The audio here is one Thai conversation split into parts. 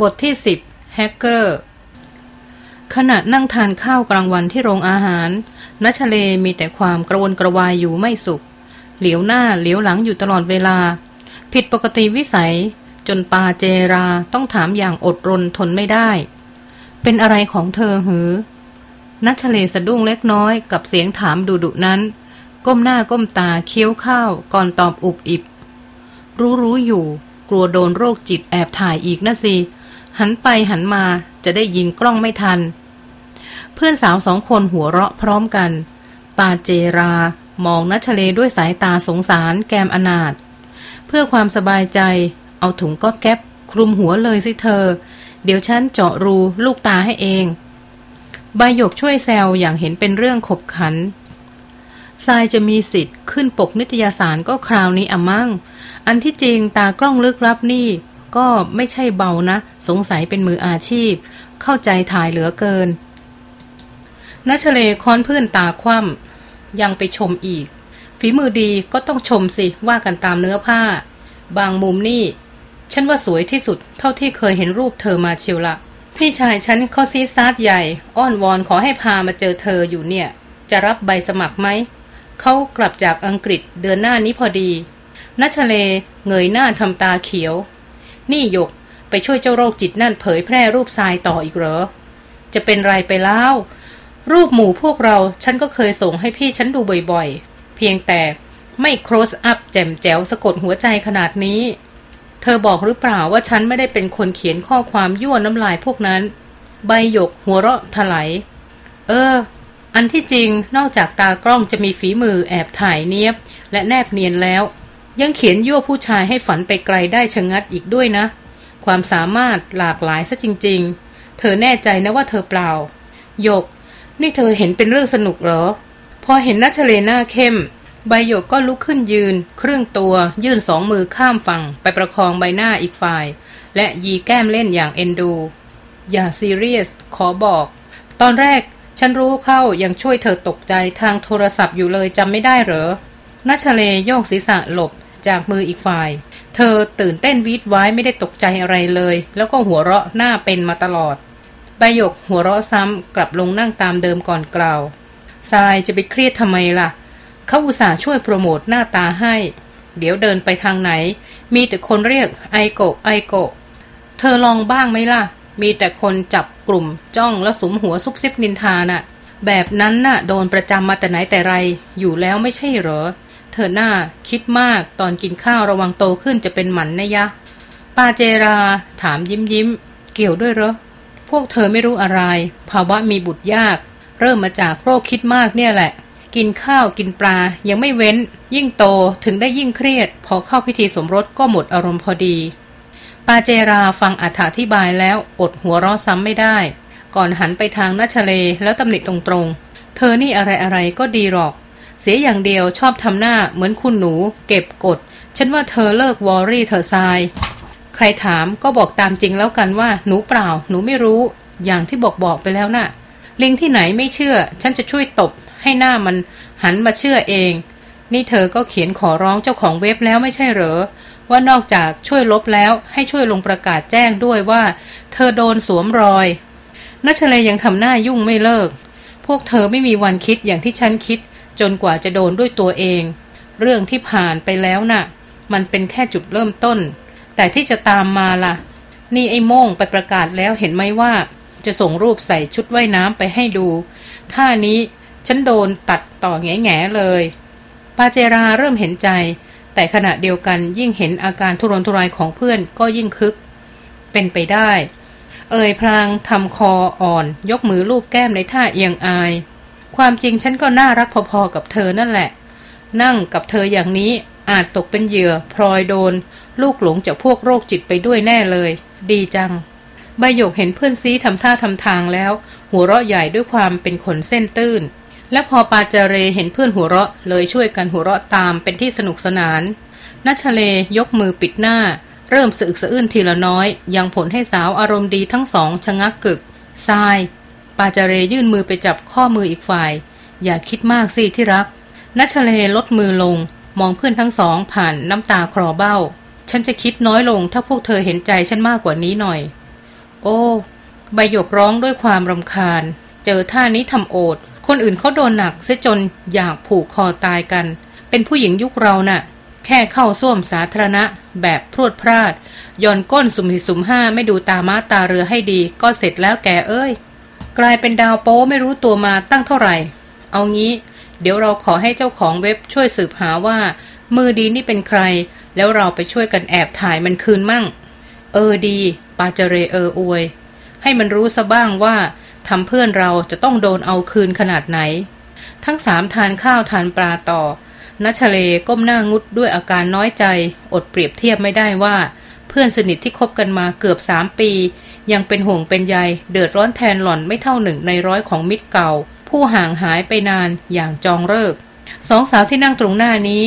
บทที่สิบแฮกเกอร์ ขณะนั่งทานข้าวกลางวันที่โรงอาหารนัชเลมีแต่ความกระวนกระวายอยู่ไม่สุข เหลียวหน้าเหลียวหลังอยู่ตลอดเวลา ผิดปกติวิสัย จนปาเจราต้องถามอย่างอดรนทนไม่ได้ เป็นอะไรของเธอหือนัชเลสะดุ้งเล็กน้อยกับเสียงถามดุดุนั้น ก้มหน้าก้มตาเคี้ยวข้าวก่อนตอบอุบอิบ รู้รู้อยู่ กลัวโดนโรคจิตแอบถ่ายอีกนะสิ หันไปหันมาจะได้ยิงกล้องไม่ทัน เพื่อนสาวสองคนหัวเราะพร้อมกัน ปาเจรามองนัชเลด้วยสายตาสงสารแกมอนาถเพื่อความสบายใจ เอาถุงก๊อบแก๊บคลุมหัวเลยสิเธอ เดี๋ยวฉันเจาะรูลูกตาให้เองใบหยกช่วยแซวอย่างเห็นเป็นเรื่องขบขันทรายจะมีสิทธิ์ขึ้นปกนิตยสารก็คราวนี้อะมั่ง อันที่จริงตากล้องลึกลับนี่ ก็ไม่ใช่เบานะ สงสัยเป็นมืออาชีพ เข้าใจถ่ายเหลือเกินนัชเลค้อนพื้นตาคว่ำยังไปชมอีก ฝีมือดีก็ต้องชมสิว่ากันตามเนื้อผ้า บางมุมนี่ ฉันว่าสวยที่สุดเท่าที่เคยเห็นรูปเธอมาเชียวละ พี่ชายฉันเขาซีซาดใหญ่ อ้อนวอนขอให้พามาเจอเธออยู่เนี่ย จะรับใบสมัครไหม เขากลับจากอังกฤษเดือนหน้านี้พอดีนัชเลเงยหน้าทำตาเขียว นี่หยก ไปช่วยเจ้าโรคจิตนั่นเผยแพร่รูปทรายต่ออีกเหรอ จะเป็นไรไปแล้ว รูปหมู่พวกเราฉันก็เคยส่งให้พี่ฉันดูบ่อยๆ เพียงแต่ไม่ close up แจ่มแจ๋วสะกดหัวใจขนาดนี้ เธอบอกหรือเปล่าว่าฉันไม่ได้เป็นคนเขียนข้อความยั่วน้ำลายพวกนั้น ใบหยกหัวเราะถลายเออ อันที่จริงนอกจากตากล้องจะมีฝีมือแอบถ่ายเนียบ และแนบเนียนแล้ว ยังเขียนยั่วผู้ชายให้ฝันไปไกลได้ชะงัดอีกด้วยนะ ความสามารถหลากหลายซะจริง ๆ เธอแน่ใจนะว่าเธอเปล่าหยก นี่เธอเห็นเป็นเรื่องสนุกเหรอ พอเห็นนัชเลนาเข้ม ใบหยกก็ลุกขึ้นยืน ครึ่งตัว ยื่นสองมือข้ามฝั่ง ไปประคองใบหน้าอีกฝ่าย และยีแก้มเล่นอย่างเอ็นดู อย่าซีเรียส ขอบอก ตอนแรกฉันรู้เข้ายังช่วยเธอตกใจทางโทรศัพท์อยู่เลยจำไม่ได้เหรอนัชเลโยกศีรษะหลบ จากมืออีกฝ่าย เธอตื่นเต้นวีดไว้ไม่ได้ตกใจอะไรเลย แล้วก็หัวเราะหน้าเป็นมาตลอดใบหยกหัวเราะซ้ำกลับลงนั่งตามเดิมก่อนกล่าวทรายจะไปเครียดทำไมล่ะ เขาอุตส่าห์ช่วยโปรโมทหน้าตาให้ เดี๋ยวเดินไปทางไหน มีแต่คนเรียกไอโกไอโกเธอลองบ้างไหมล่ะ มีแต่คนจับกลุ่มจ้องแล้วสมหัวซุบซิบนินทาน่ะ แบบนั้นน่ะโดนประจำมาแต่ไหนแต่ไร อยู่แล้วไม่ใช่เหรอ เธอหน้าคิดมากตอนกินข้าวระวังโตขึ้นจะเป็นหมันนะยะ ปาเจราถามยิ้มยิ้ม เกี่ยวด้วยเหรอ พวกเธอไม่รู้อะไร ภาวะมีบุตรยาก เริ่มมาจากโรคคิดมากเนี่ยแหละ กินข้าวกินปลายังไม่เว้น ยิ่งโตถึงได้ยิ่งเครียด พอเข้าพิธีสมรสก็หมดอารมณ์พอดี ปาเจราฟังอธิบายแล้วอดหัวเราะซ้ำไม่ได้ ก่อนหันไปทางนัชเลแล้วตำหนิตรงๆเธอนี่อะไรอะไรก็ดีหรอก เสียอย่างเดียวชอบทำหน้าเหมือนคุณหนู เก็บกด ฉันว่าเธอเลิกวอรี่เธอทราย ใครถามก็บอกตามจริงแล้วกันว่า หนูเปล่า หนูไม่รู้ อย่างที่บอกบอกไปแล้วนะ่ะ ลิงที่ไหนไม่เชื่อ ฉันจะช่วยตบ ให้หน้ามันหันมาเชื่อเอง นี่เธอก็เขียนขอร้องเจ้าของเว็บแล้วไม่ใช่เหรอว่านอกจากช่วยลบแล้วให้ช่วยลงประกาศแจ้งด้วยว่า เธอโดนสวมรอยนัชเลยยังทำหน้ายุ่งไม่เลิก พวกเธอไม่มีวันคิดอย่างที่ฉันคิด จนกว่าจะโดนด้วยตัวเอง เรื่องที่ผ่านไปแล้วนะ่ะ มันเป็นแค่จุดเริ่มต้น แต่ที่จะตามมาละ่ะ นี่ไอ้โม่งไปประกาศแล้วเห็นไหมว่า จะส่งรูปใส่ชุดว่ายน้ำไปให้ดู ท่านี้ฉันโดนตัดต่อแง่แง่เลย ปาเจราเริ่มเห็นใจ แต่ขณะเดียวกันยิ่งเห็นอาการทุรนทุรายของเพื่อนก็ยิ่งคึก เป็นไปได้ เอ่ยพลางทำคออ่อน ยกมือลูบแก้มในท่าเอียงอาย ความจริงฉันก็น่ารักพอๆกับเธอนั่นแหละ นั่งกับเธออย่างนี้อาจตกเป็นเหยื่อพลอยโดน ลูกหลงจากพวกโรคจิตไปด้วยแน่เลย ดีจังใบหยกเห็นเพื่อนซีทำท่าทำทางแล้ว หัวเราะใหญ่ด้วยความเป็นขนเส้นตื้น และพอปาเจเรเห็นเพื่อนหัวเราะเลยช่วยกันหัวเราะตามเป็นที่สนุกสนานนัชเล ยกมือปิดหน้า เริ่มสึกสะอื้นทีละน้อย ยังผลให้สาวอารมณ์ดีทั้งสองชะงักกึกทราย ปาจาเรยื่นมือไปจับข้อมืออีกฝ่าย อย่าคิดมากสิที่รักนัชเลลดมือลง มองเพื่อนทั้งสองผ่านน้ำตาคลอเบ้า ฉันจะคิดน้อยลงถ้าพวกเธอเห็นใจฉันมากกว่านี้หน่อย โอ้ใบหยกร้องด้วยความรำคาญ เจอท่านี้ทำโอด คนอื่นเขาโดนหนักเสียจนอยากผูกคอตายกัน เป็นผู้หญิงยุคเรานะ่ะ แค่เข้าส้วมสาธารณะ แบบพรวดพลาดย่อนก้นสุมสี่สุ่มห้าไม่ดูตาม้าตาเรือให้ดี ก็เสร็จแล้วแกเอ้ย กลายเป็นดาวโป้ไม่รู้ตัวมาตั้งเท่าไหร่ เอางี้ เดี๋ยวเราขอให้เจ้าของเว็บช่วยสืบหาว่า มือดีนี่เป็นใคร แล้วเราไปช่วยกันแอบถ่ายมันคืนมั่ง เออดี ปาเจเรเอออวย ให้มันรู้ซะบ้างว่าทำเพื่อนเราจะต้องโดนเอาคืนขนาดไหน ทั้งสามทานข้าวทานปลาต่อนัชเลก้มหน้างุดด้วยอาการน้อยใจ อดเปรียบเทียบไม่ได้ว่า เพื่อนสนิทที่คบกันมาเกือบสามปี ยังเป็นห่วงเป็นใยเดือดร้อนแทนหล่อนไม่เท่าหนึ่งในร้อยของมิตรเก่า ผู้ห่างหายไปนานอย่างจองเลิกสองสาวที่นั่งตรงหน้านี้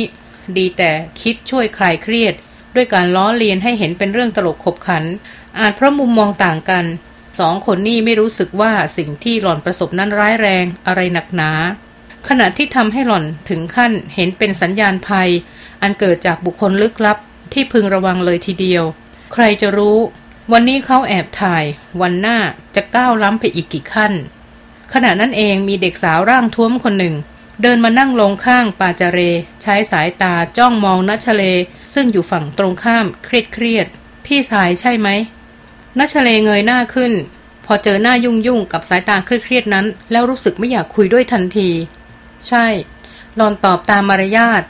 ดีแต่คิดช่วยคลายเครียด ด้วยการล้อเลียนให้เห็นเป็นเรื่องตลกขบขัน อาจเพราะมุมมองต่างกันสองคนนี้ไม่รู้สึกว่าสิ่งที่หล่อนประสบนั้นร้ายแรงอะไรหนักหนา ขณะที่ทำให้หล่อนถึงขั้นเห็นเป็นสัญญาณภัย อันเกิดจากบุคคลลึกลับที่พึงระวังเลยทีเดียว ใครจะรู้ วันนี้เขาแอบถ่าย วันหน้าจะก้าวล้ำไปอีกกี่ขั้น ขณะนั้นเองมีเด็กสาวร่างท้วมคนหนึ่ง เดินมานั่งลงข้างปาจาเร ใช้สายตาจ้องมองนัชเล ซึ่งอยู่ฝั่งตรงข้ามเครียดเครียด พี่สายใช่ไหมนัชเลเงยหน้าขึ้น พอเจอหน้ายุ่งยุ่งกับสายตาเครียดๆนั้น แล้วรู้สึกไม่อยากคุยด้วยทันที ใช่หลอนตอบตามมารยาท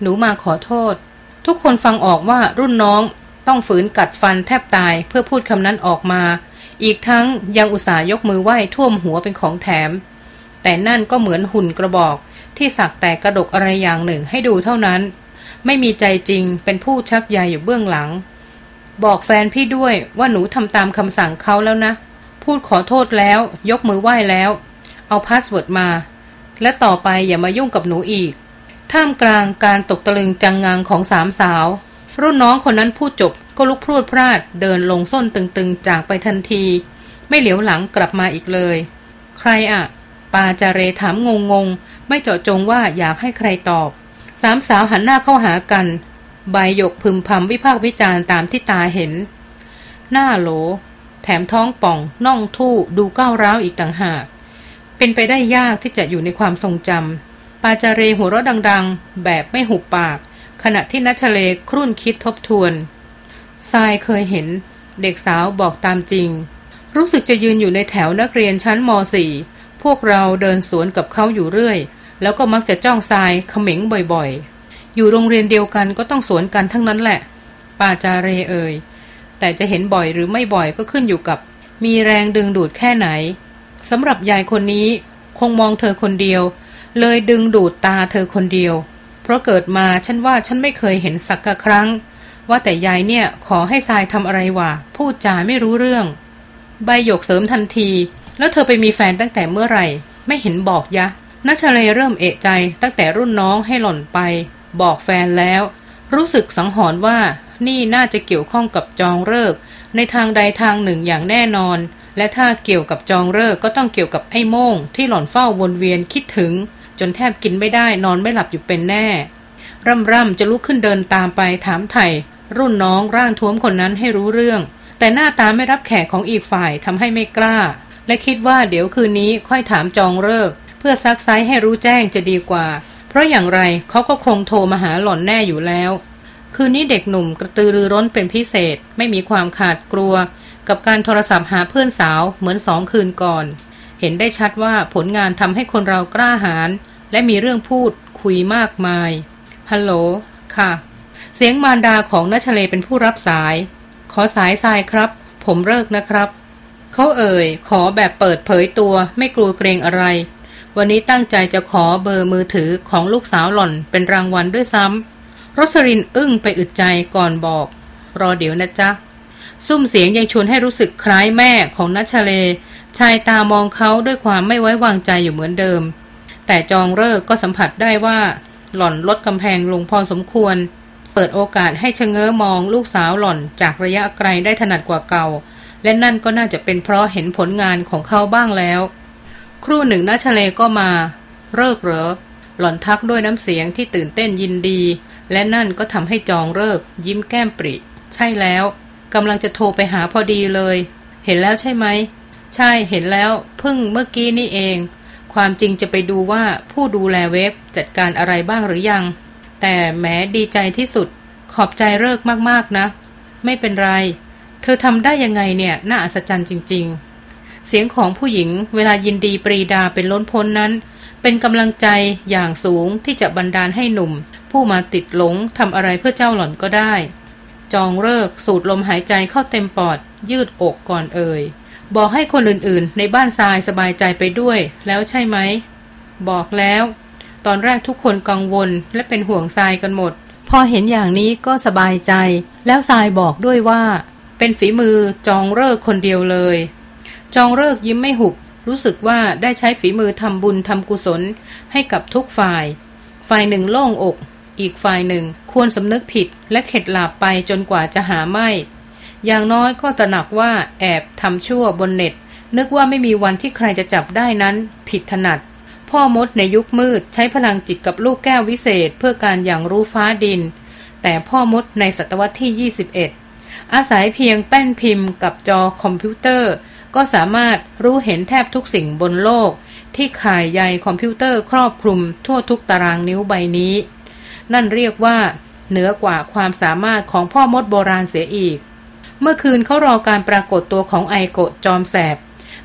หนูมาขอโทษ ทุกคนฟังออกว่ารุ่นน้อง ต้องฝืนกัดฟันแทบตายเพื่อพูดคำนั้นออกมา อีกทั้งยังอุตส่าห์ยกมือไหว้ท่วมหัวเป็นของแถม แต่นั่นก็เหมือนหุ่นกระบอก ที่สักแต่กระดกอะไรอย่างหนึ่งให้ดูเท่านั้น ไม่มีใจจริงเป็นผู้ชักใยอยู่เบื้องหลัง บอกแฟนพี่ด้วยว่าหนูทำตามคำสั่งเขาแล้วนะ พูดขอโทษแล้ว ยกมือไหว้แล้ว เอาพาสเวิร์ดมา และต่อไปอย่ามายุ่งกับหนูอีกท่ามกลางการตกตะลึงจังงังของสามสาว รุ่นน้องคนนั้นพูดจบ ก็ลุกพรวดพราดเดินลงส้นตึงๆ จากไปทันที ไม่เหลียวหลังกลับมาอีกเลย ใครอะปาจรีย์ถามงงๆไม่เจาะจงว่าอยากให้ใครตอบ สามสาวหันหน้าเข้าหากัน ใบหยกพึมพำวิพากษ์วิจารณ์ตามที่ตาเห็น หน้าโหล แถมท้องป่อง น่องทู่ ดูก้าวร้าวอีกต่างหาก เป็นไปได้ยากที่จะอยู่ในความทรงจำปาจาเรหัวเราะดัง ๆ แบบไม่หุบปาก ขณะที่นัชเลครุ่นคิดทบทวน ทรายเคยเห็น เด็กสาวบอกตามจริง รู้สึกจะยืนอยู่ในแถวนักเรียนชั้นม .4 พวกเราเดินสวนกับเขาอยู่เรื่อย แล้วก็มักจะจ้องทรายเขม็งบ่อยๆ อยู่โรงเรียนเดียวกันก็ต้องสวนกันทั้งนั้นแหละปาจาเรเอ่ยแต่จะเห็นบ่อยหรือไม่บ่อยก็ขึ้นอยู่กับ มีแรงดึงดูดแค่ไหนสำหรับยายคนนี้คงมองเธอคนเดียว เลยดึงดูดตาเธอคนเดียว เพราะเกิดมาฉันว่าฉันไม่เคยเห็นสักครั้ง ว่าแต่ยายเนี่ยขอให้ทรายทำอะไรวะพูดจาไม่รู้เรื่อง ใบหยกเสริมทันที แล้วเธอไปมีแฟนตั้งแต่เมื่อไหร่ ไม่เห็นบอกยะนัชเลเริ่มเอะใจตั้งแต่รุ่นน้องให้หล่นไป บอกแฟนแล้ว รู้สึกสังหรณ์ว่านี่น่าจะเกี่ยวข้องกับจองเลิก ในทางใดทางหนึ่งอย่างแน่นอน และถ้าเกี่ยวกับจองเลิกก็ต้องเกี่ยวกับไอ้โม่งที่หล่อนเฝ้าวนเวียนคิดถึง จนแทบกินไม่ได้นอนไม่หลับอยู่เป็นแน่ ร่ำร่ำจะลุกขึ้นเดินตามไปถามไถ่ รุ่นน้องร่างท้วมคนนั้นให้รู้เรื่อง แต่หน้าตาไม่รับแขกของอีกฝ่ายทำให้ไม่กล้า และคิดว่าเดี๋ยวคืนนี้ค่อยถามจองเลิก เพื่อซักไซให้รู้แจ้งจะดีกว่า เพราะอย่างไรเขาก็คงโทรมาหาหล่อนแน่อยู่แล้ว คืนนี้เด็กหนุ่มกระตือรือร้นเป็นพิเศษ ไม่มีความขาดกลัว กับการโทรศัพท์หาเพื่อนสาวเหมือนสองคืนก่อน เห็นได้ชัดว่าผลงานทำให้คนเรากล้าหาญและมีเรื่องพูดคุยมากมายฮัลโหลค่ะ สียงมารดาของนัชเลเป็นผู้รับสาย ขอสายทรายครับ ผมเลิกนะครับ เขาเอ่ย ขอแบบเปิดเผยตัว ไม่กลัวเกรงอะไร วันนี้ตั้งใจจะขอเบอร์มือถือของลูกสาวหล่อนเป็นรางวัลด้วยซ้ำรสรินอึ้งไปอึดใจก่อนบอก รอเดี๋ยวนะจ๊ะ ซุ้มเสียงยังชวนให้รู้สึกคล้ายแม่ของนัชเล ชายตามองเขาด้วยความไม่ไว้วางใจอยู่เหมือนเดิม แต่จองเลิกก็สัมผัสได้ว่า หล่อนลดกำแพงลงพอสมควร ปิดโอกาสให้ชะเง้อมองลูกสาวหล่อนจากระยะไกลได้ถนัดกว่าเก่า และนั่นก็น่าจะเป็นเพราะเห็นผลงานของเขาบ้างแล้ว ครู่หนึ่งนาชเลก็มา เลิกเหรอ หล่อนทักด้วยน้ำเสียงที่ตื่นเต้นยินดี และนั่นก็ทำให้จองเลิก ยิ้มแก้มปริ ใช่แล้วกำลังจะโทรไปหาพอดีเลย เห็นแล้วใช่ไหม ใช่เห็นแล้วเพิ่งเมื่อกี้นี่เอง ความจริงจะไปดูว่าผู้ดูแลเว็บจัดการอะไรบ้างหรือยัง แต่แม้ดีใจที่สุด ขอบใจเลิกมากๆนะ ไม่เป็นไร เธอทำได้ยังไงเนี่ย น่าอัศจรรย์จริง ๆ เสียงของผู้หญิงเวลายินดีปรีดาเป็นล้นพ้นนั้น เป็นกำลังใจอย่างสูงที่จะบันดาลให้หนุ่ม ผู้มาติดหลงทำอะไรเพื่อเจ้าหล่อนก็ได้ จองเลิกสูดลมหายใจเข้าเต็มปอด ยืดอกก่อนเอ่ยบอกให้คนอื่นๆ ในบ้านทรายสบายใจไปด้วย แล้วใช่ไหม บอกแล้ว ตอนแรกทุกคนกังวลและเป็นห่วงทรายกันหมด พอเห็นอย่างนี้ก็สบายใจ แล้วทรายบอกด้วยว่า เป็นฝีมือจองเลิกคนเดียวเลย จองเลิกยิ้มไม่หุบ รู้สึกว่าได้ใช้ฝีมือทำบุญทำกุศลให้กับทุกฝ่าย ฝ่ายหนึ่งโล่งอก อีกฝ่ายหนึ่งควรสำนึกผิดและเข็ดหลาบไปจนกว่าจะหาไม่อย่างน้อยก็ตระหนักว่าแอบทำชั่วบนเน็ต นึกว่าไม่มีวันที่ใครจะจับได้นั้น ผิดถนัด พ่อมดในยุคมืดใช้พลังจิตกับลูกแก้ววิเศษเพื่อการหยั่งรู้ฟ้าดิน แต่พ่อมดในศตวรรษที่ 21 อาศัยเพียงแป้นพิมพ์กับจอคอมพิวเตอร์ ก็สามารถรู้เห็นแทบทุกสิ่งบนโลก ที่ข่ายใยคอมพิวเตอร์ครอบคลุมทั่วทุกตารางนิ้วใบนี้ นั่นเรียกว่า เหนือกว่าความสามารถของพ่อมดโบราณเสียอีก เมื่อคืนเขารอการปรากฏตัวของไอโกะจอมแสบ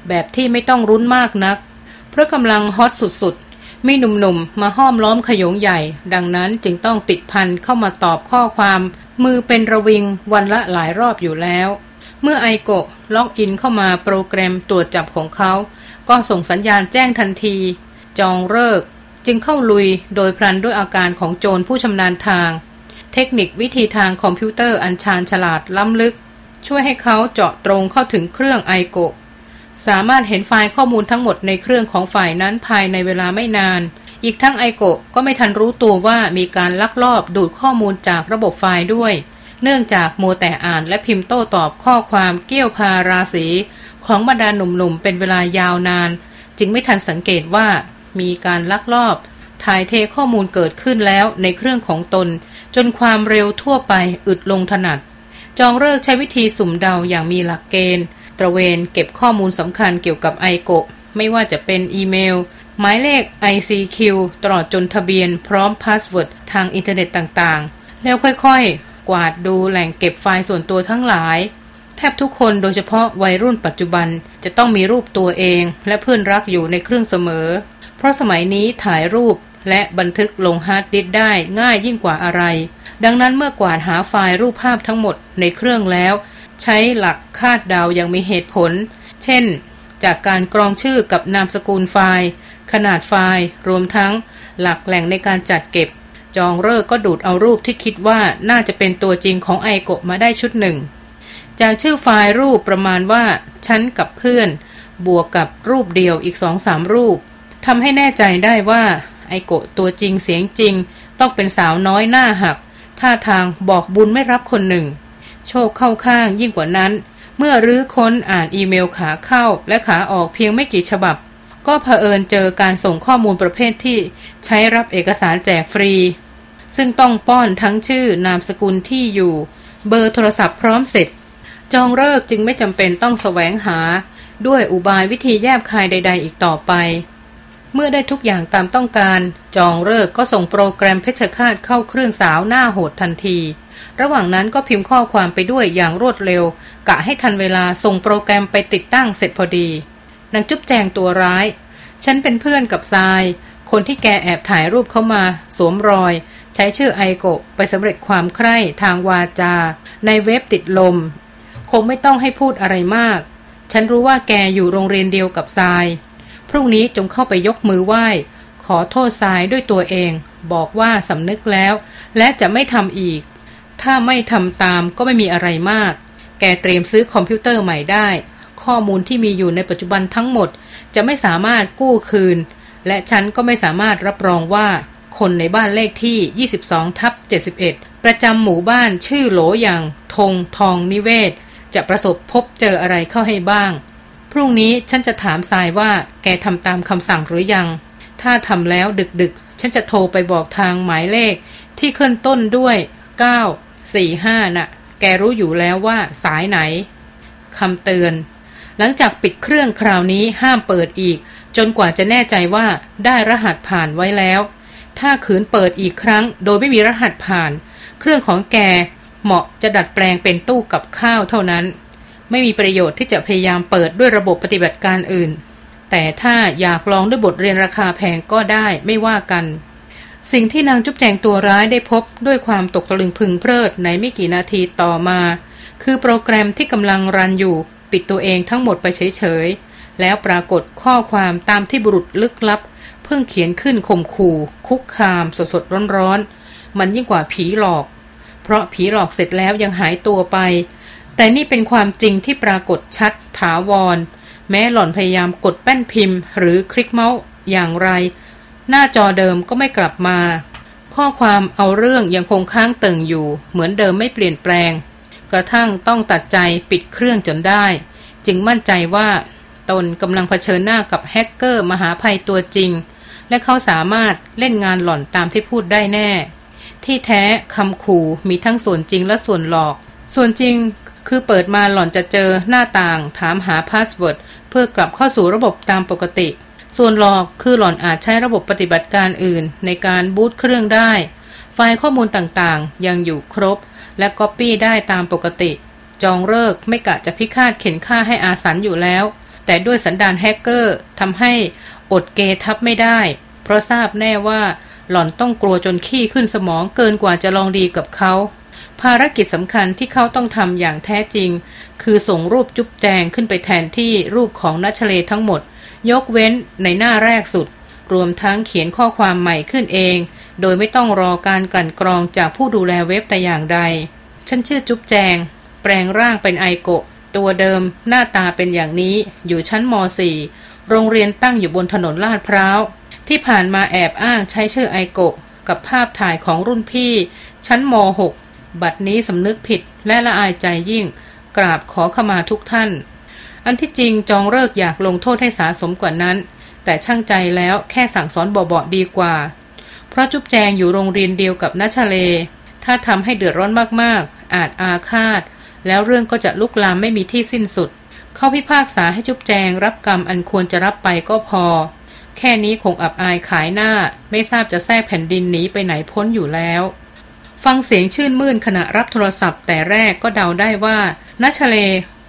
แบบที่ไม่ต้องรุ้นมากนัก เพราะกำลังฮอตสุดๆ มีหนุ่มๆ มาห้อมล้อมขยงใหญ่ ดังนั้นจึงต้องติดพันเข้ามาตอบข้อความ มือเป็นระวิงวันละหลายรอบอยู่แล้ว เมื่อไอโกะล็อกอินเข้ามาโปรแกรมตรวจจับของเขา ก็ส่งสัญญาณแจ้งทันที จองฤกษ์จึงเข้าลุยโดยพลันด้วยอาการของโจรผู้ชำนาญทาง เทคนิควิธีทางคอมพิวเตอร์อันชาญฉลาดล้ำลึก ช่วยให้เขาเจาะตรงเข้าถึงเครื่องไอโกะ สามารถเห็นไฟล์ข้อมูลทั้งหมดในเครื่องของฝ่ายนั้นภายในเวลาไม่นาน อีกทั้งไอโกะก็ไม่ทันรู้ตัวว่ามีการลักลอบดูดข้อมูลจากระบบไฟล์ด้วย เนื่องจากมัวแต่อ่านและพิมพ์โต้ตอบข้อความเกี้ยวพาราสีของบรรดาหนุ่มๆเป็นเวลายาวนาน จึงไม่ทันสังเกตว่ามีการลักลอบ ถ่ายเทข้อมูลเกิดขึ้นแล้วในเครื่องของตน จนความเร็วทั่วไปอืดลงถนัด จองฤกษ์ใช้วิธีสุ่มเดาอย่างมีหลักเกณฑ์ ตระเวนเก็บข้อมูลสำคัญเกี่ยวกับไอโกะไม่ว่าจะเป็นอีเมล หมายเลข ICQ ตลอดจนทะเบียนพร้อมพาสเวิร์ดทางอินเทอร์เน็ตต่างๆ แล้วค่อยๆ กวาดดูแหล่งเก็บไฟล์ส่วนตัวทั้งหลาย แทบทุกคนโดยเฉพาะวัยรุ่นปัจจุบันจะต้องมีรูปตัวเอง และเพื่อนรักอยู่ในเครื่องเสมอ เพราะสมัยนี้ถ่ายรูปและบันทึกลงฮาร์ดดิสก์ได้ง่ายยิ่งกว่าอะไร ดังนั้นเมื่อกวาดหาไฟล์รูปภาพทั้งหมดในเครื่องแล้ว ใช้หลักคาดเดาอย่างมีเหตุผล เช่น จากการกรองชื่อกับนามสกุลไฟล์ ขนาดไฟล์ รวมทั้งหลักแหล่งในการจัดเก็บ จองฤกษ์ก็ดูดเอารูปที่คิดว่าน่าจะเป็นตัวจริงของไอโกะมาได้ชุดหนึ่ง จากชื่อไฟล์รูปประมาณว่าฉันกับเพื่อน บวกกับรูปเดียวอีกสองสามรูปทำให้แน่ใจได้ว่าไอโกะตัวจริงเสียงจริง ต้องเป็นสาวน้อยหน้าหักท่าทางบอกบุญไม่รับคนหนึ่ง โชคเข้าข้างยิ่งกว่านั้น เมื่อรื้อค้นอ่านอีเมลขาเข้าและขาออกเพียงไม่กี่ฉบับ ก็เผอิญเจอการส่งข้อมูลประเภทที่ใช้รับเอกสารแจกฟรี ซึ่งต้องป้อนทั้งชื่อนามสกุลที่อยู่ เบอร์โทรศัพท์พร้อมเสร็จ จองเลิกจึงไม่จำเป็นต้องแสวงหา ด้วยอุบายวิธีแยบคายใด ๆ อีกต่อไปเมื่อได้ทุกอย่างตามต้องการ จองเลิกก็ส่งโปรแกรมเพชฌฆาตเข้าเครื่องสาวหน้าโหดทันที ระหว่างนั้นก็พิมพ์ข้อความไปด้วยอย่างรวดเร็ว กะให้ทันเวลาส่งโปรแกรมไปติดตั้งเสร็จพอดีนางจุ๊บแจงตัวร้าย ฉันเป็นเพื่อนกับทราย คนที่แกแอบถ่ายรูปเข้ามา สวมรอย ใช้ชื่อไอโกไปสำเร็จความใคร่ทางวาจา ในเว็บติดลม คงไม่ต้องให้พูดอะไรมาก ฉันรู้ว่าแกอยู่โรงเรียนเดียวกับทราย พรุ่งนี้จงเข้าไปยกมือไหว้ขอโทษสายด้วยตัวเอง บอกว่าสำนึกแล้ว และจะไม่ทำอีก ถ้าไม่ทำตามก็ไม่มีอะไรมาก แกเตรียมซื้อคอมพิวเตอร์ใหม่ได้ ข้อมูลที่มีอยู่ในปัจจุบันทั้งหมด จะไม่สามารถกู้คืน และฉันก็ไม่สามารถรับรองว่า คนในบ้านเลขที่ 22ทับ71 ประจำหมู่บ้านชื่อโหลอย่างธงทองนิเวศ จะประสบพบเจออะไรเข้าให้บ้าง พรุ่งนี้ฉันจะถามทรายว่าแกทำตามคำสั่งหรือยัง ถ้าทำแล้วดึกๆ ฉันจะโทรไปบอกทางหมายเลขที่ขึ้นต้นด้วย 9 4 5น่ะ แกรู้อยู่แล้วว่าสายไหนคำเตือน หลังจากปิดเครื่องคราวนี้ห้ามเปิดอีก จนกว่าจะแน่ใจว่าได้รหัสผ่านไว้แล้ว ถ้าขืนเปิดอีกครั้ง โดยไม่มีรหัสผ่าน เครื่องของแกเหมาะจะดัดแปลงเป็นตู้กับข้าวเท่านั้น ไม่มีประโยชน์ที่จะพยายามเปิดด้วยระบบปฏิบัติการอื่น แต่ถ้าอยากลองด้วยบทเรียนราคาแพงก็ได้ไม่ว่ากัน สิ่งที่นางจุ๊บแจงตัวร้ายได้พบด้วยความตกตะลึงพึงเพลิดในไม่กี่นาทีต่อมา คือโปรแกรมที่กำลังรันอยู่ปิดตัวเองทั้งหมดไปเฉยๆ แล้วปรากฏข้อความตามที่บุรุษลึกลับ เพิ่งเขียนขึ้นข่มขู่ คุกคามสดๆร้อนๆ มันยิ่งกว่าผีหลอก เพราะผีหลอกเสร็จแล้วยังหายตัวไป แต่นี่เป็นความจริงที่ปรากฏชัดถาวร แม้หล่อนพยายามกดแป้นพิมพ์ หรือคลิกเมาส์อย่างไร หน้าจอเดิมก็ไม่กลับมา ข้อความเอาเรื่องยังคงค้างตรึงอยู่ เหมือนเดิมไม่เปลี่ยนแปลง กระทั่งต้องตัดใจปิดเครื่องจนได้ จึงมั่นใจว่า ตนกำลังเผชิญหน้ากับแฮกเกอร์มหาภัยตัวจริง และเขาสามารถเล่นงานหล่อนตามที่พูดได้แน่ ที่แท้คำขู่มีทั้งส่วนจริงและส่วนหลอก ส่วนจริงคือเปิดมาหล่อนจะเจอหน้าต่างถามหาพาสเวิร์ดเพื่อกลับเข้าสู่ระบบตามปกติ ส่วนหลอกคือหล่อนอาจใช้ระบบปฏิบัติการอื่น ในการบูตเครื่องได้ ไฟล์ข้อมูลต่างๆ ยังอยู่ครบ และก๊อปปี้ได้ตามปกติ จองฤกษ์ไม่กะจะพิฆาตเข่นฆ่าให้อาสัญอยู่แล้ว แต่ด้วยสันดานแฮกเกอร์ทำให้อดเกทับไม่ได้ เพราะทราบแน่ว่าหล่อนต้องกลัวจนขี้ขึ้นสมองเกินกว่าจะลองดีกับเขา ภารกิจสำคัญที่เขาต้องทำอย่างแท้จริง คือส่งรูปจุ๊บแจงขึ้นไปแทนที่รูปของนัชเลทั้งหมด ยกเว้นในหน้าแรกสุด รวมทั้งเขียนข้อความใหม่ขึ้นเอง โดยไม่ต้องรอการกลั่นกรองจากผู้ดูแลเว็บแต่อย่างใด ฉันชื่อจุ๊บแจง แปลงร่างเป็นไอโกะ ตัวเดิม หน้าตาเป็นอย่างนี้ อยู่ชั้นม .4 โรงเรียนตั้งอยู่บนถนนลาดพร้าว ที่ผ่านมาแอบอ้างใช้ชื่อไอโกะ กับภาพถ่ายของรุ่นพี่ ชั้นม .6 บัดนี้สำนึกผิดและละอายใจยิ่ง กราบขอขมาทุกท่าน อันที่จริงจองเลิกอยากลงโทษให้สาสมกว่านั้น แต่ช่างใจแล้วแค่สั่งสอนเบาๆดีกว่า เพราะจุ๊บแจงอยู่โรงเรียนเดียวกับนัชเล ถ้าทำให้เดือดร้อนมากๆ อาจอาฆาต แล้วเรื่องก็จะลุกลามไม่มีที่สิ้นสุด เขาพิพากษาให้จุ๊บแจงรับกรรมอันควรจะรับไปก็พอ แค่นี้คงอับอายขายหน้า ไม่ทราบจะแทรกแผ่นดินหนีไปไหนพ้นอยู่แล้วฟังเสียงชื่นมื่นขณะรับโทรศัพท์แต่แรกก็เดาได้ว่านัชเล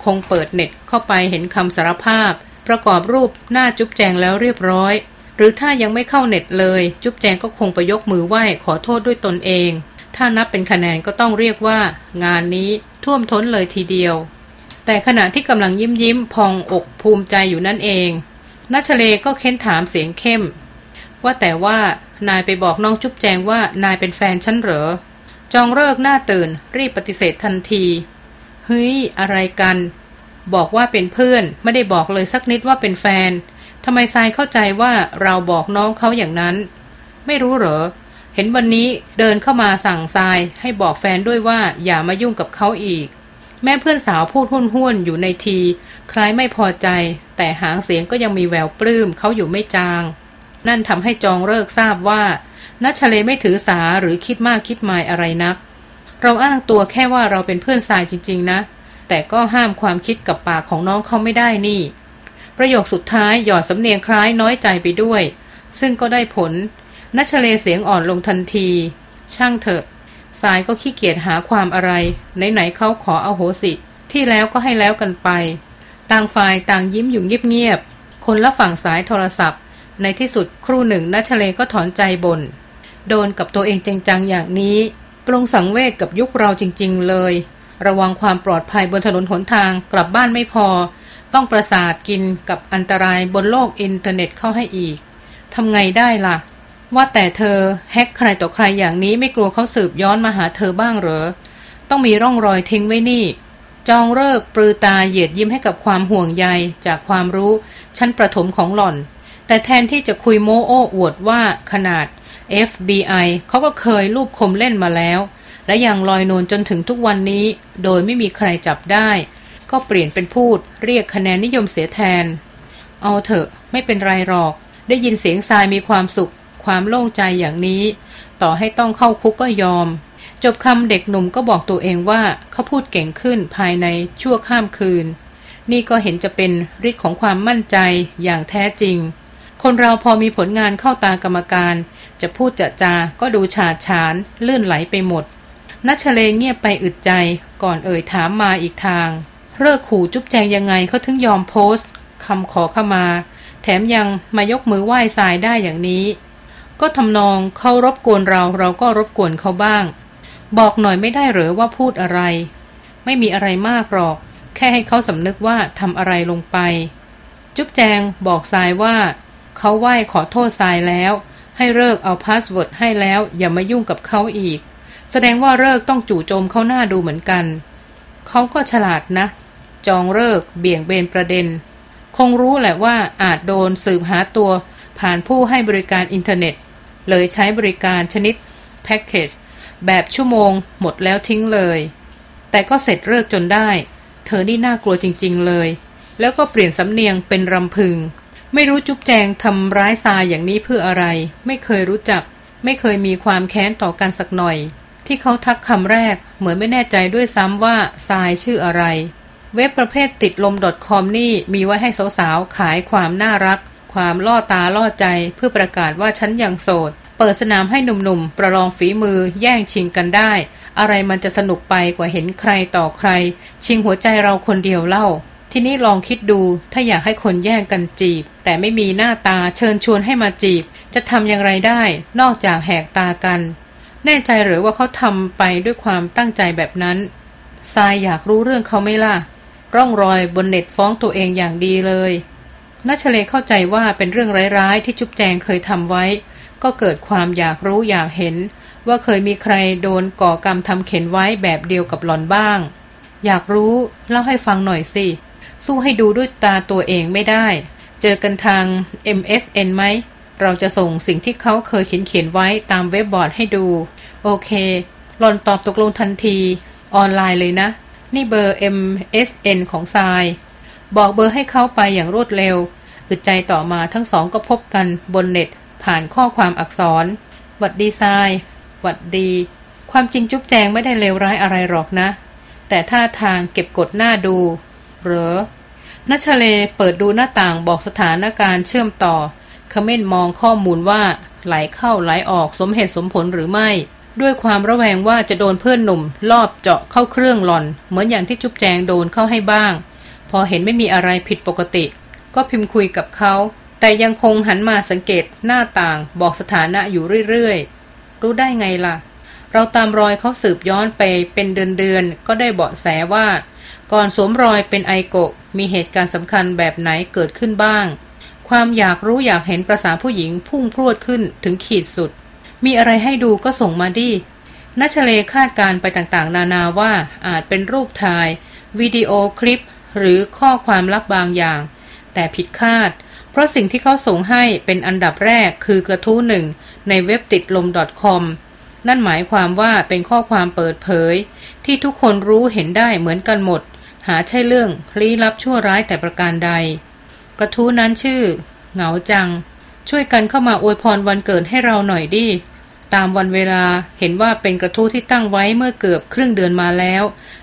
คงเปิดเน็ตเข้าไปเห็นคำสารภาพ ประกอบรูปหน้าจุ๊บแจงแล้วเรียบร้อย หรือถ้ายังไม่เข้าเน็ตเลย จุ๊บแจงก็คงไปยกมือไหว้ขอโทษด้วยตนเอง ถ้านับเป็นคะแนนก็ต้องเรียกว่า งานนี้ท่วมท้นเลยทีเดียว แต่ขณะที่กำลังยิ้มยิ้มพองอกภูมิใจอยู่นั่นเองนัชเลก็เค้นถามเสียงเข้ม ว่าแต่ว่านายไปบอกน้องจุ๊บแจงว่านายเป็นแฟนฉันเหรอจองเลิกหน้าตื่นรีบปฏิเสธทันที เฮ้ย อะไรกัน บอกว่าเป็นเพื่อน ไม่ได้บอกเลยสักนิดว่าเป็นแฟนทำไมทรายเข้าใจว่าเราบอกน้องเขาอย่างนั้น ไม่รู้เหรอ เห็นวันนี้เดินเข้ามาสั่งทรายให้บอกแฟนด้วยว่าอย่ามายุ่งกับเขาอีก แม่เพื่อนสาวพูดหุ่นหุ่นอยู่ในที คล้ายไม่พอใจ แต่หางเสียงก็ยังมีแววปลื้มเขาอยู่ไม่จาง นั่นทำให้จองเลิกทราบว่านัชเลไม่ถือสาหรือคิดมากคิดหมายอะไรนัก เราอ้างตัวแค่ว่าเราเป็นเพื่อนทรายจริง ๆ นะ แต่ก็ห้ามความคิดกับปากของน้องเขาไม่ได้นี่ ประโยคสุดท้ายหยอดสำเนียงคล้ายน้อยใจไปด้วย ซึ่งก็ได้ผลนัชเลเสียงอ่อนลงทันที ช่างเถอะ สายก็ขี้เกียจหาความอะไร ไหนๆเขาขอเอาโหสิ ที่แล้วก็ให้แล้วกันไป ต่างฝ่ายต่างยิ้มอยู่เงียบๆ คนละฝั่งสายโทรศัพท์ ในที่สุดครู่หนึ่งนัชเลก็ถอนใจบน่น โดนกับตัวเองจริงจังอย่างนี้ ปรงสังเวชกับยุคเราจริง ๆ เลย ระวังความปลอดภัยบนถนนหนทางกลับบ้านไม่พอ ต้องประสาทกินกับอันตรายบนโลกอินเทอร์เน็ตเข้าให้อีกทำไงได้ล่ะ ว่าแต่เธอแฮกใครต่อใครอย่างนี้ไม่กลัวเขาสืบย้อนมาหาเธอบ้างเหรอ ต้องมีร่องรอยทิ้งไว้นี่ จองเลิกปลือตาเหยียดยิ้มให้กับความห่วงใยจากความรู้ชั้นประถมของหล่อน แต่แทนที่จะคุยโม้โอ้อวดว่าขนาด FBI เขาก็เคยรูปคมเล่นมาแล้ว และยังลอยนวลจนถึงทุกวันนี้ โดยไม่มีใครจับได้ ก็เปลี่ยนเป็นพูด เรียกคะแนนนิยมเสียแทน เอาเถอะ ไม่เป็นไรหรอก ได้ยินเสียงทรายมีความสุข ความโล่งใจอย่างนี้ ต่อให้ต้องเข้าคุกก็ยอม จบคำเด็กหนุ่มก็บอกตัวเองว่าเขาพูดเก่งขึ้นภายในชั่วข้ามคืน นี่ก็เห็นจะเป็นฤทธิ์ของความมั่นใจอย่างแท้จริง คนเราพอมีผลงานเข้าตากรรมการ จะพูดจะจาก็ดูฉาดฉานลื่นไหลไปหมดนัชเลเงียบไปอึดใจก่อนเอ่ยถามมาอีกทางฤกษ์ขู่จุ๊บแจงยังไงเขาถึงยอมโพสต์คำขอเข้ามา แถมยังมายกมือไหว้ทรายได้อย่างนี้ ก็ทำนองเขารบกวนเราเราก็รบกวนเขาบ้าง บอกหน่อยไม่ได้หรือว่าพูดอะไร ไม่มีอะไรมากหรอก แค่ให้เขาสำนึกว่าทำอะไรลงไป จุ๊บแจงบอกทรายว่า เขาไหว้ขอโทษทรายแล้ว ให้ฤกษ์เอาพาสเวิร์ดให้แล้ว อย่ามายุ่งกับเขาอีก แสดงว่าเลิกต้องจู่โจมเขาหน้าดูเหมือนกัน เขาก็ฉลาดนะ จองเลิกเบี่ยงเบนประเด็น คงรู้แหละว่าอาจโดนสืบหาตัว ผ่านผู้ให้บริการอินเทอร์เน็ต เลยใช้บริการชนิดแพ็กเกจแบบชั่วโมงหมดแล้วทิ้งเลย แต่ก็เสร็จเลิกจนได้ เธอนี่น่ากลัวจริง ๆ เลย แล้วก็เปลี่ยนสำเนียงเป็นรำพึง ไม่รู้จุ๊บแจงทำร้ายทรายอย่างนี้เพื่ออะไร ไม่เคยรู้จัก ไม่เคยมีความแค้นต่อกันสักหน่อย ที่เขาทักคำแรก เหมือนไม่แน่ใจด้วยซ้ำว่าทรายชื่ออะไร เว็บประเภทติดลม .com นี่มีไว้ให้สาวๆขายความน่ารัก ความล่อตาล่อใจเพื่อประกาศว่าฉันยังโสด เปิดสนามให้หนุ่มๆ ประลองฝีมือแย่งชิงกันได้ อะไรมันจะสนุกไปกว่าเห็นใครต่อใคร ชิงหัวใจเราคนเดียวเล่า ทีนี้ลองคิดดูถ้าอยากให้คนแย่งกันจีบ แต่ไม่มีหน้าตาเชิญชวนให้มาจีบ จะทำอย่างไรได้ นอกจากแหกตากัน แน่ใจหรือว่าเขาทำไปด้วยความตั้งใจแบบนั้นทรายอยากรู้เรื่องเขาไม่ล่ะ ร่องรอยบนเน็ตฟ้องตัวเองอย่างดีเลยนัชเลเข้าใจว่าเป็นเรื่องร้ายๆที่จุ๊บแจงเคยทำไว้ ก็เกิดความอยากรู้อยากเห็น ว่าเคยมีใครโดนก่อกรรมทำเข็นไว้แบบเดียวกับหลอนบ้าง อยากรู้เล่าให้ฟังหน่อยสิ สู้ให้ดูด้วยตาตัวเองไม่ได้ จอกันทาง MSN ไหม เราจะส่งสิ่งที่เขาเคยเขียนเขียนไว้ตามเว็บบอร์ดให้ดู โอเค หลอนตอบตกลงทันที ออนไลน์เลยนะ นี่เบอร์ MSN ของทราย บอกเบอร์ให้เข้าไปอย่างรวดเร็ว อึดใจต่อมาทั้งสองก็พบกันบนเน็ต ผ่านข้อความอักษร หวัดดีทราย หวัดดี ความจริงจุ๊บแจงไม่ได้เลวร้ายอะไรหรอกนะ แต่ท่าทางเก็บกดหน้าดู เหรอ นัชเลเปิดดูหน้าต่างบอกสถานการณ์เชื่อมต่อเขม้นมองข้อมูลว่าไหลเข้าไหลออกสมเหตุสมผลหรือไม่ ด้วยความระแวงว่าจะโดนเพื่อนหนุ่ม ลอบเจาะเข้าเครื่องหลอน เหมือนอย่างที่จุ๊บแจงโดนเข้าให้บ้าง พอเห็นไม่มีอะไรผิดปกติ ก็พิมพ์คุยกับเขา แต่ยังคงหันมาสังเกตหน้าต่างบอกสถานะอยู่เรื่อยๆ รู้ได้ไงล่ะ เราตามรอยเขาสืบย้อนไปเป็นเดือนๆก็ได้เบาะแสว่า ก่อนสวมรอยเป็นไอโกะมีเหตุการณ์สำคัญแบบไหนเกิดขึ้นบ้าง ความอยากรู้อยากเห็นประสาผู้หญิงพุ่งพรวดขึ้นถึงขีดสุด มีอะไรให้ดูก็ส่งมาดินัชเลคาดการไปต่างๆ นานาว่าอาจเป็นรูปถ่าย วิดีโอคลิป หรือข้อความลับบางอย่าง แต่ผิดคาด เพราะสิ่งที่เขาส่งให้เป็นอันดับแรกคือกระทู้หนึ่งในเว็บติดลม .com นั่นหมายความว่าเป็นข้อความเปิดเผย ที่ทุกคนรู้เห็นได้เหมือนกันหมด หาใช่เรื่องลี้ลับชั่วร้ายแต่ประการใด กระทู้นั้นชื่อ เหงาจัง ช่วยกันเข้ามาอวยพรวันเกิดให้เราหน่อยดิ ตามวันเวลาเห็นว่าเป็นกระทู้ที่ตั้งไว้เมื่อเกือบครึ่งเดือนมาแล้ว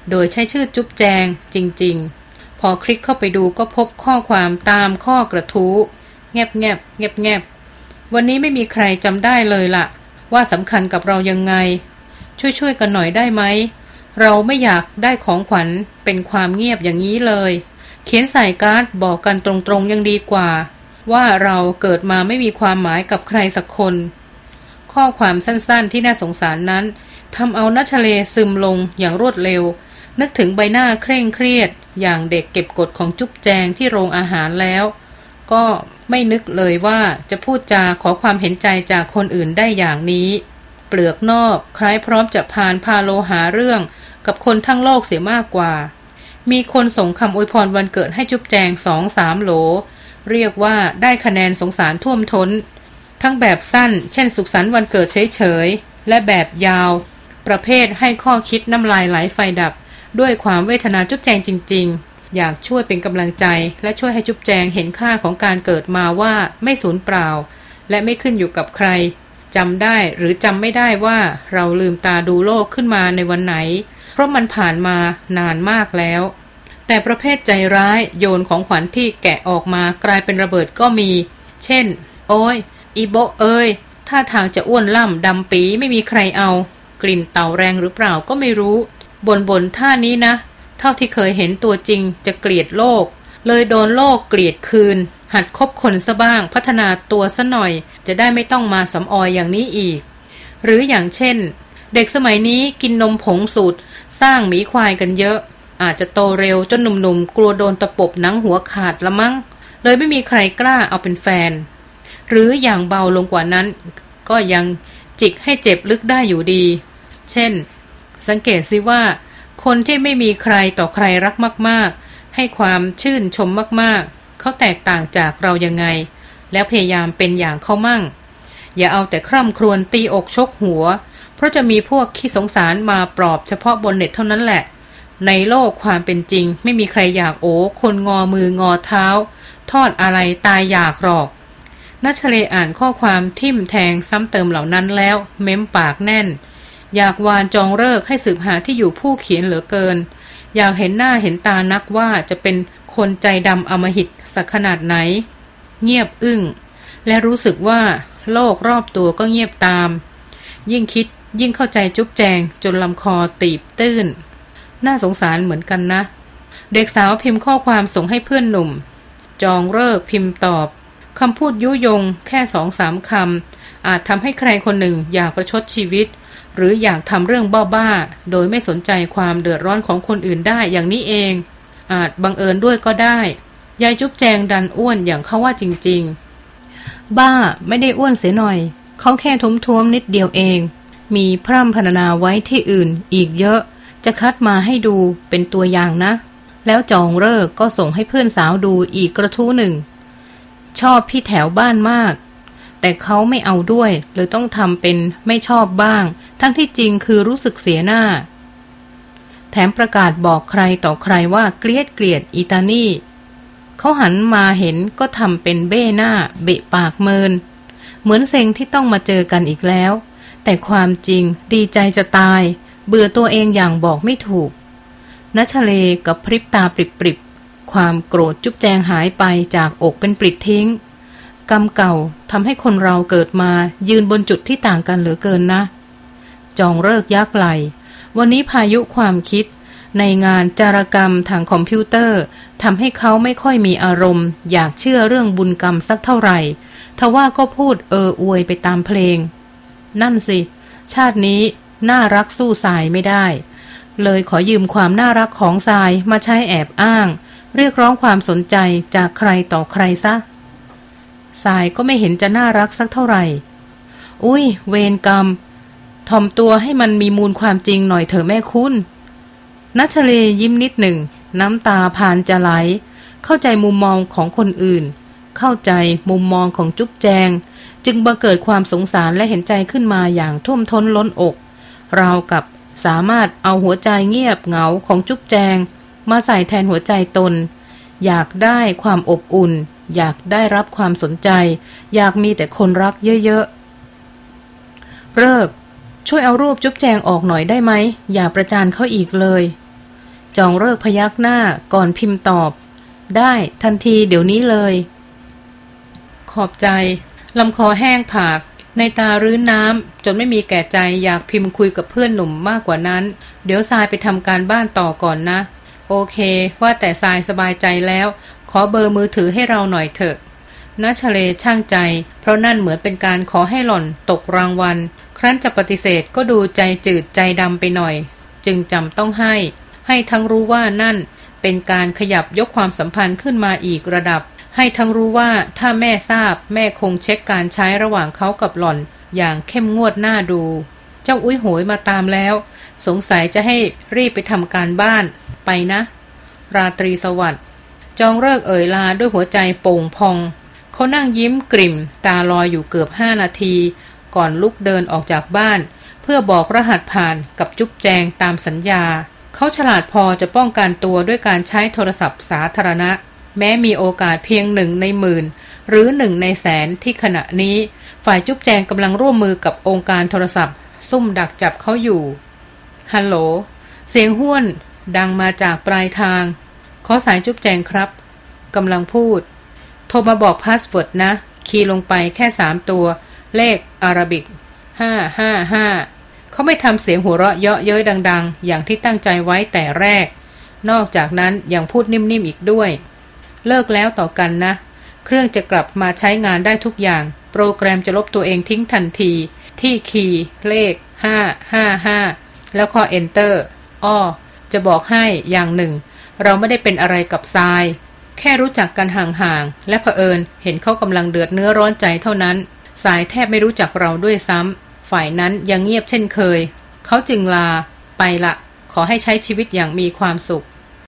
โดยใช้ชื่อจุ๊บแจงจริง ๆ พอคลิกเข้าไปดูก็พบข้อความตามข้อกระทู้แงบแงบแงบแงบวันนี้ไม่มีใครจำได้เลยละ่ะ ว่าสำคัญกับเรายังไง ช่วยๆกันหน่อยได้ไหม เราไม่อยากได้ของขวัญเป็นความเงียบอย่างนี้เลย เขียนใส่การ์ดบอกกันตรงๆยังดีกว่า ว่าเราเกิดมาไม่มีความหมายกับใครสักคน ข้อความสั้นๆที่น่าสงสารนั้นทำเอานัชเลซึมลงอย่างรวดเร็ว นึกถึงใบหน้าเคร่งเครียด อย่างเด็กเก็บกดของจุ๊บแจงที่โรงอาหารแล้ว ก็ไม่นึกเลยว่าจะพูดจาขอความเห็นใจจากคนอื่นได้อย่างนี้ เปลือกนอกคล้ายพร้อมจะพานพาโลหาเรื่อง กับคนทั้งโลกเสียมากกว่า มีคนส่งคำอวยพรวันเกิดให้จุ๊บแจงสองสามโหล เรียกว่าได้คะแนนสงสารท่วมทน้น ทั้งแบบสั้น เช่นสุขสันต์วันเกิดเฉยๆ และแบบยาว ประเภทให้ข้อคิดน้ำลายไหลไฟดับ ด้วยความเวทนาจุ๊บแจงจริง ๆ อยากช่วยเป็นกำลังใจ และช่วยให้จุ๊บแจงเห็นค่าของการเกิดมาว่าไม่สูญเปล่า และไม่ขึ้นอยู่กับใครจำได้หรือจำไม่ได้ว่าเราลืมตาดูโลกขึ้นมาในวันไหน เพราะมันผ่านมานานมากแล้ว แต่ประเภทใจร้ายโยนของขวัญที่แกะออกมากลายเป็นระเบิดก็มี เช่น โอ้ย อีโบเอ้ยท่าทางจะอ้วนล่ำดำปีไม่มีใครเอา กลิ่นเต่าแรงหรือเปล่าก็ไม่รู้ บนบนท่านี้นะ เท่าที่เคยเห็นตัวจริงจะเกลียดโลก เลยโดนโลกเกลียดคืน หัดคบคนซะบ้างพัฒนาตัวซะหน่อย จะได้ไม่ต้องมาสำออยอย่างนี้อีก หรืออย่างเช่น เด็กสมัยนี้กินนมผงสูตร สร้างหมีควายกันเยอะ อาจจะโตเร็วจนหนุ่มๆ กลัวโดนตะปบหนังหัวขาดละมั้ง เลยไม่มีใครกล้าเอาเป็นแฟน หรืออย่างเบาลงกว่านั้น ก็ยังจิกให้เจ็บลึกได้อยู่ดี เช่น สังเกตซิว่า คนที่ไม่มีใครต่อใครรักมากๆ ให้ความชื่นชมมากๆ เขาแตกต่างจากเรายังไง แล้วพยายามเป็นอย่างเขามั่ง อย่าเอาแต่คร่ำครวญตีอกชกหัว เพราะจะมีพวกขี้สงสารมาปลอบเฉพาะบนเน็ตเท่านั้นแหละ ในโลกความเป็นจริง ไม่มีใครอยากโอ้คนงอมืองอเท้า ทอดอะไรตายอยากหรอกนัชเลอ่านข้อความทิ่มแทงซ้ำเติมเหล่านั้นแล้ว เม้มปากแน่น อยากวานจองเลิกให้สืบหาที่อยู่ผู้เขียนเหลือเกิน อยากเห็นหน้าเห็นตานักว่าจะเป็นคนใจดำอมหิตสักขนาดไหน เงียบอึ้ง และรู้สึกว่า โลกรอบตัวก็เงียบตาม ยิ่งคิด ยิ่งเข้าใจจุ๊บแจงจนลำคอตีบตื้น น่าสงสารเหมือนกันนะ เด็กสาวพิมพ์ข้อความส่งให้เพื่อนหนุ่ม จองเลิกพิมพ์ตอบคำพูดยุยงแค่สองสามคำอาจทำให้ใครคนหนึ่งอยากประชดชีวิต หรืออยากทำเรื่องบ้าๆโดยไม่สนใจความเดือดร้อนของคนอื่นได้อย่างนี้เอง อาจบังเอิญด้วยก็ได้ ยายจุ๊บแจงดันอ้วนอย่างเขาว่าจริง ๆ บ้าไม่ได้อ้วนเสียหน่อย เขาแค่ทุ้มๆนิดเดียวเอง มีพร่ำพรรณนาไว้ที่อื่นอีกเยอะ จะคัดมาให้ดูเป็นตัวอย่างนะ แล้วจองเลิกก็ส่งให้เพื่อนสาวดูอีกกระทู้หนึ่ง ชอบพี่แถวบ้านมาก แต่เขาไม่เอาด้วยเลยต้องทำเป็นไม่ชอบบ้าง ทั้งที่จริงคือรู้สึกเสียหน้า แถมประกาศบอกใครต่อใครว่าเกลียดเกลียดอีตานี่เขาหันมาเห็นก็ทำเป็นเบ้หน้า เบะปากเมิน เหมือนเซ็งที่ต้องมาเจอกันอีกแล้ว แต่ความจริงดีใจจะตาย เบื่อตัวเองอย่างบอกไม่ถูกนัชเลกับพริบตาปริบๆความโกรธจุ๊บแจงหายไปจากอกเป็นปลิดทิ้ง กรรมเก่าทำให้คนเราเกิดมายืนบนจุดที่ต่างกันเหลือเกินนะ จองเลิกยักไหล วันนี้พายุความคิด ในงานจารกรรมทางคอมพิวเตอร์ทำให้เขาไม่ค่อยมีอารมณ์ อยากเชื่อเรื่องบุญกรรมสักเท่าไหร่ทว่าก็พูดเอออวยไปตามเพลง นั่นสิ ชาตินี้น่ารักสู้สายไม่ได้ เลยขอยืมความน่ารักของสายมาใช้แอบอ้าง เรียกร้องความสนใจจากใครต่อใครซะสายก็ไม่เห็นจะน่ารักสักเท่าไหร่ อุ้ย เวรกรรมทอมตัวให้มันมีมูลความจริงหน่อยเถอะแม่คุณนัชเลยิ้มนิดหนึ่ง น้ำตาผ่านจะไหล เข้าใจมุมมองของคนอื่น เข้าใจมุมมองของจุ๊บแจง จึงบังเกิดความสงสารและเห็นใจขึ้นมาอย่างท่วมท้นล้นอก ราวกับสามารถเอาหัวใจเงียบเหงาของจุ๊บแจง มาใส่แทนหัวใจตน อยากได้ความอบอุ่น อยากได้รับความสนใจ อยากมีแต่คนรักเยอะๆเลิกช่วยเอารูปจุ๊บแจงออกหน่อยได้ไหม อย่าประจานเขาอีกเลย จองเลิกพยักหน้าก่อนพิมพ์ตอบ ได้ทันทีเดี๋ยวนี้เลย ขอบใจ ลำคอแห้งผาก ในตารื้นน้ำจนไม่มีแก่ใจอยากพิมพ์คุยกับเพื่อนหนุ่มมากกว่านั้น เดี๋ยวทรายไปทำการบ้านต่อก่อนนะ โอเค ว่าแต่ทรายสบายใจแล้ว ขอเบอร์มือถือให้เราหน่อยเถอะนัชเลช่างใจ เพราะนั่นเหมือนเป็นการขอให้หล่อนตกรางวัล ครั้นจะปฏิเสธก็ดูใจจืดใจดำไปหน่อย จึงจำต้องให้ ให้ทั้งรู้ว่านั่นเป็นการขยับยกความสัมพันธ์ขึ้นมาอีกระดับ ให้ทั้งรู้ว่าถ้าแม่ทราบแม่คงเช็คการใช้ระหว่างเขากับหล่อนอย่างเข้มงวดหน้าดู เจ้าอุ้ยโหยมาตามแล้ว สงสัยจะให้รีบไปทำการบ้านไปนะ ราตรีสวัสดิ์จองเลิกเอ่ยลาด้วยหัวใจโป่งพอง เขานั่งยิ้มกลิ่ม ตาลอยอยู่เกือบห้านาที ก่อนลุกเดินออกจากบ้าน เพื่อบอกรหัสผ่านกับจุ๊บแจงตามสัญญา เขาฉลาดพอจะป้องกันตัวด้วยการใช้โทรศัพท์สาธารณะ แม้มีโอกาสเพียงหนึ่งในหมื่น หรือหนึ่งในแสนที่ขณะนี้ ฝ่ายจุ๊บแจงกำลังร่วมมือกับองค์การโทรศัพท์ ซุ่มดักจับเขาอยู่ ฮัลโหล เสียงห้วน ดังมาจากปลายทาง ขอสายจุ๊บแจงครับกำลังพูด โทรมาบอกพาสเวิร์ดนะ คีย์ลงไปแค่สามตัว เลขอารบิกห้าห้าห้าเขาไม่ทำเสียงหัวเราะเยาะเย้ยดัง ๆ อย่างที่ตั้งใจไว้แต่แรก นอกจากนั้นยังพูดนิ่มๆอีกด้วย เลิกแล้วต่อกันนะ เครื่องจะกลับมาใช้งานได้ทุกอย่าง โปรแกรมจะลบตัวเองทิ้งทันที ที่คีย์เลข 555 แล้วข้อ enter อ้อ จะบอกให้อย่างหนึ่ง เราไม่ได้เป็นอะไรกับทราย แค่รู้จักกันห่างๆ และเผอิญเห็นเขากำลังเดือดเนื้อร้อนใจเท่านั้น สายแทบไม่รู้จักเราด้วยซ้ำ ฝ่ายนั้นยังเงียบเช่นเคย เขาจึงลา ไปละ ขอให้ใช้ชีวิตอย่างมีความสุข